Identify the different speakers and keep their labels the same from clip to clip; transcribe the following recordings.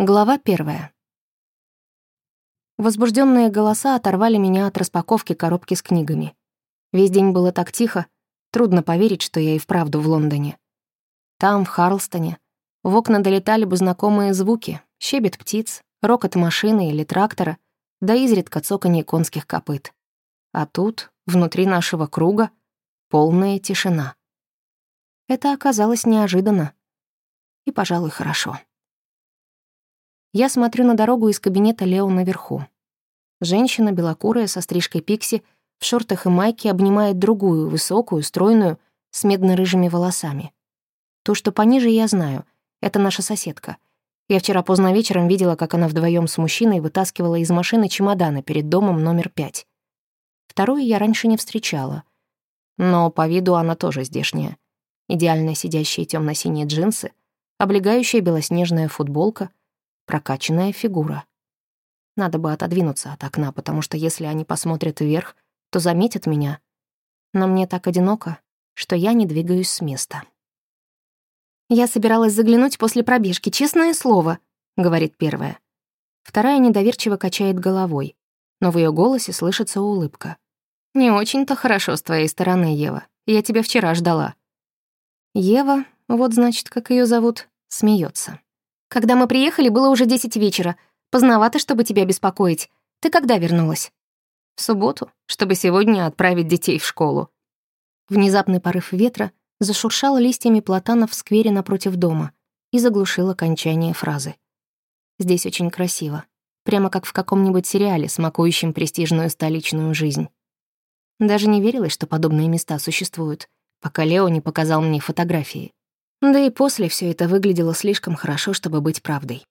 Speaker 1: Глава первая. Возбужденные голоса оторвали меня от распаковки коробки с книгами. Весь день было так тихо, трудно поверить, что я и вправду в Лондоне. Там, в Харлстоне, в окна долетали бы знакомые звуки, щебет птиц, рокот машины или трактора, да изредка цоканье конских копыт. А тут, внутри нашего круга, полная тишина. Это оказалось неожиданно. И, пожалуй, хорошо. Я смотрю на дорогу из кабинета Лео наверху. Женщина, белокурая, со стрижкой пикси, в шортах и майке обнимает другую, высокую, стройную, с медно-рыжими волосами. То, что пониже, я знаю. Это наша соседка. Я вчера поздно вечером видела, как она вдвоем с мужчиной вытаскивала из машины чемоданы перед домом номер пять. Вторую я раньше не встречала. Но по виду она тоже здешняя. Идеально сидящие темно синие джинсы, облегающая белоснежная футболка — прокачанная фигура. Надо бы отодвинуться от окна, потому что если они посмотрят вверх, то заметят меня. Но мне так одиноко, что я не двигаюсь с места. «Я собиралась заглянуть после пробежки, честное слово», — говорит первая. Вторая недоверчиво качает головой, но в ее голосе слышится улыбка. «Не очень-то хорошо с твоей стороны, Ева. Я тебя вчера ждала». Ева, вот значит, как ее зовут, смеется. Когда мы приехали, было уже десять вечера. Поздновато, чтобы тебя беспокоить. Ты когда вернулась? В субботу, чтобы сегодня отправить детей в школу. Внезапный порыв ветра зашуршал листьями платана в сквере напротив дома и заглушил окончание фразы. Здесь очень красиво. Прямо как в каком-нибудь сериале, смакующем престижную столичную жизнь. Даже не верилось, что подобные места существуют, пока Лео не показал мне фотографии. Да и после все это выглядело слишком хорошо, чтобы быть правдой.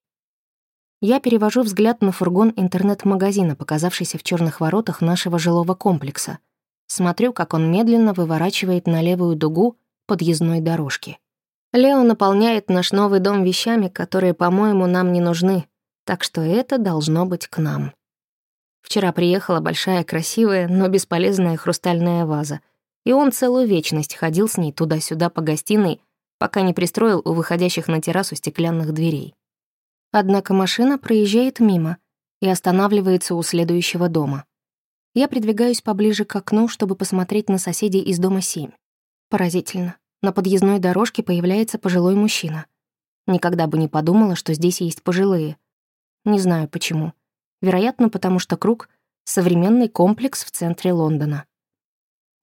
Speaker 1: Я перевожу взгляд на фургон интернет-магазина, показавшийся в черных воротах нашего жилого комплекса. Смотрю, как он медленно выворачивает на левую дугу подъездной дорожки. Лео наполняет наш новый дом вещами, которые, по-моему, нам не нужны, так что это должно быть к нам. Вчера приехала большая, красивая, но бесполезная хрустальная ваза, и он целую вечность ходил с ней туда-сюда по гостиной, пока не пристроил у выходящих на террасу стеклянных дверей. Однако машина проезжает мимо и останавливается у следующего дома. Я придвигаюсь поближе к окну, чтобы посмотреть на соседей из дома 7. Поразительно. На подъездной дорожке появляется пожилой мужчина. Никогда бы не подумала, что здесь есть пожилые. Не знаю почему. Вероятно, потому что круг — современный комплекс в центре Лондона.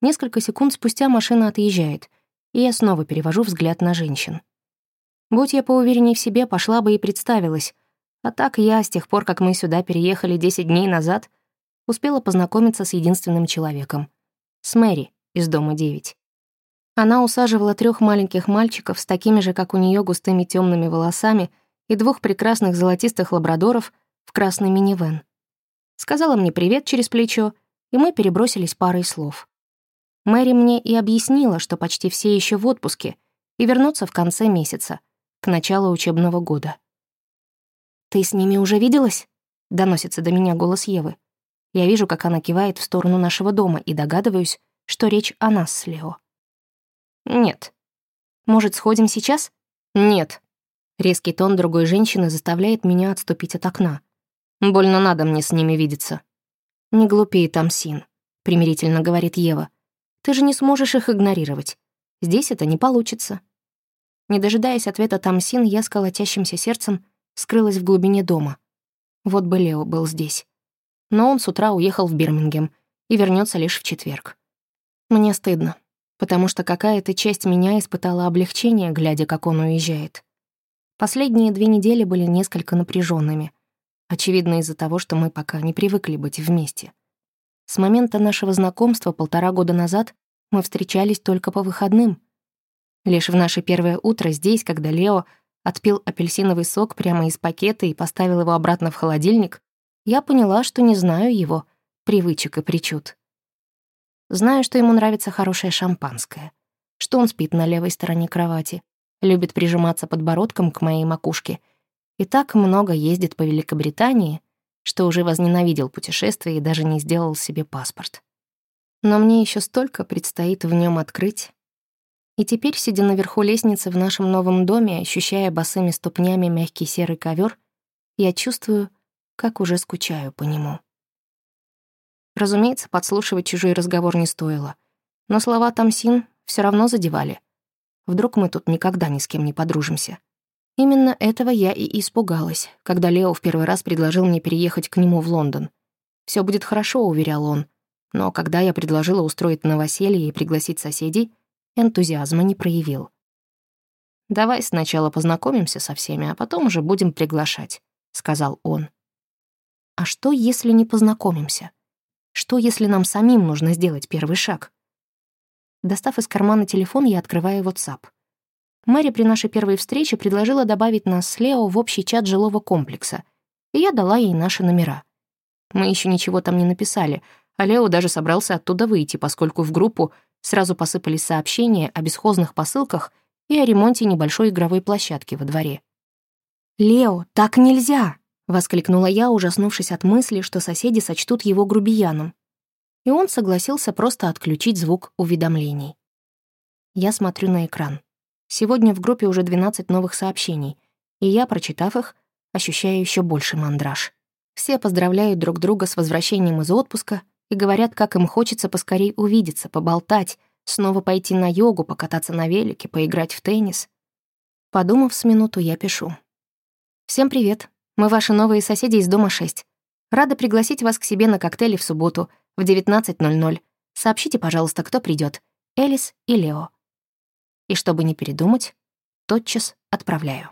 Speaker 1: Несколько секунд спустя машина отъезжает, и я снова перевожу взгляд на женщин. Будь я поуверенней в себе, пошла бы и представилась. А так я, с тех пор, как мы сюда переехали 10 дней назад, успела познакомиться с единственным человеком. С Мэри из дома 9. Она усаживала трех маленьких мальчиков с такими же, как у нее, густыми темными волосами и двух прекрасных золотистых лабрадоров в красный минивэн. Сказала мне привет через плечо, и мы перебросились парой слов. Мэри мне и объяснила, что почти все еще в отпуске и вернутся в конце месяца, к началу учебного года. «Ты с ними уже виделась?» — доносится до меня голос Евы. Я вижу, как она кивает в сторону нашего дома и догадываюсь, что речь о нас с Лео. «Нет». «Может, сходим сейчас?» «Нет». Резкий тон другой женщины заставляет меня отступить от окна. «Больно надо мне с ними видеться». «Не глупее, Тамсин», — примирительно говорит Ева. Ты же не сможешь их игнорировать. Здесь это не получится». Не дожидаясь ответа Тамсин, я с колотящимся сердцем скрылась в глубине дома. Вот бы Лео был здесь. Но он с утра уехал в Бирмингем и вернется лишь в четверг. Мне стыдно, потому что какая-то часть меня испытала облегчение, глядя, как он уезжает. Последние две недели были несколько напряженными, очевидно из-за того, что мы пока не привыкли быть вместе. С момента нашего знакомства полтора года назад мы встречались только по выходным. Лишь в наше первое утро здесь, когда Лео отпил апельсиновый сок прямо из пакета и поставил его обратно в холодильник, я поняла, что не знаю его привычек и причуд. Знаю, что ему нравится хорошее шампанское, что он спит на левой стороне кровати, любит прижиматься подбородком к моей макушке и так много ездит по Великобритании, что уже возненавидел путешествие и даже не сделал себе паспорт. Но мне еще столько предстоит в нем открыть. И теперь, сидя наверху лестницы в нашем новом доме, ощущая босыми ступнями мягкий серый ковер, я чувствую, как уже скучаю по нему. Разумеется, подслушивать чужой разговор не стоило. Но слова Тамсин все равно задевали. Вдруг мы тут никогда ни с кем не подружимся. Именно этого я и испугалась, когда Лео в первый раз предложил мне переехать к нему в Лондон. Все будет хорошо», — уверял он. Но когда я предложила устроить новоселье и пригласить соседей, энтузиазма не проявил. «Давай сначала познакомимся со всеми, а потом уже будем приглашать», — сказал он. «А что, если не познакомимся? Что, если нам самим нужно сделать первый шаг?» Достав из кармана телефон, я открываю WhatsApp. Мэри при нашей первой встрече предложила добавить нас с Лео в общий чат жилого комплекса, и я дала ей наши номера. Мы еще ничего там не написали, а Лео даже собрался оттуда выйти, поскольку в группу сразу посыпались сообщения о бесхозных посылках и о ремонте небольшой игровой площадки во дворе. «Лео, так нельзя!» — воскликнула я, ужаснувшись от мысли, что соседи сочтут его грубияном. И он согласился просто отключить звук уведомлений. Я смотрю на экран. Сегодня в группе уже 12 новых сообщений, и я, прочитав их, ощущаю еще больше мандраж. Все поздравляют друг друга с возвращением из отпуска и говорят, как им хочется поскорей увидеться, поболтать, снова пойти на йогу, покататься на велике, поиграть в теннис. Подумав с минуту, я пишу. «Всем привет. Мы ваши новые соседи из дома 6. Рада пригласить вас к себе на коктейли в субботу в 19.00. Сообщите, пожалуйста, кто придет. Элис и Лео. И чтобы не передумать, тотчас отправляю.